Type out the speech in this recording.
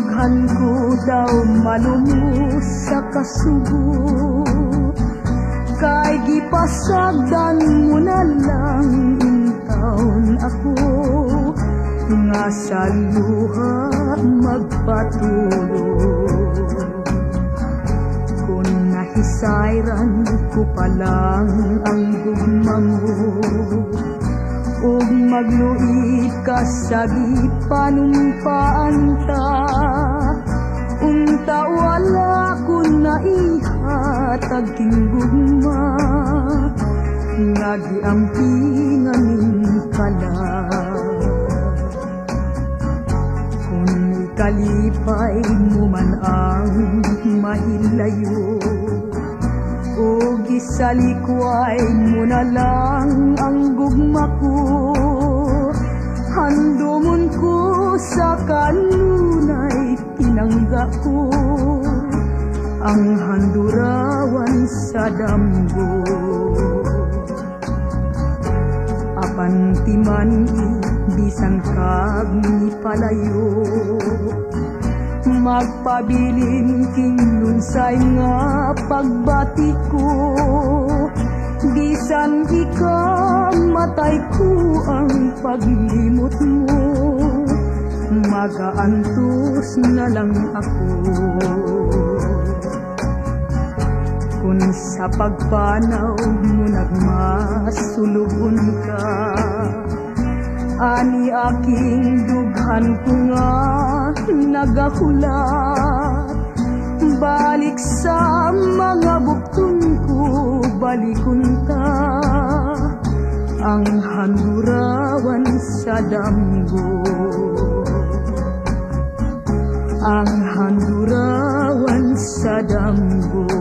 ikaw malumos sa kasubo Kay gipasagdan mo na lang intaon ako. Nga sa luha magpatulog Kung nahisayran ko pa lang ang gugma mo Ug magluit ka sa gipanumpaan ta Unta wala ko naihatag kinggugma Nagiampinganin ka Kung kalipay mo man ang mahilayo O gisalikway mo na lang ang gugma ko Handumon ko sa kanunay tinangga ko Ang handurawan sa damgo. Apan timan bisan kag ni palayo Magpabilin kinunsay nga pagbati ko. Bisan ikaw matay ko ang paglimot mo. Magaantos na lang ako. Kung sa pagpanaw mo nagmasulugon ka Ani aking dughan ko nga nagahulat. Balik sa mga buktong ko balikon ta Ang handurawan sa damgo Ang handurawan sa damgo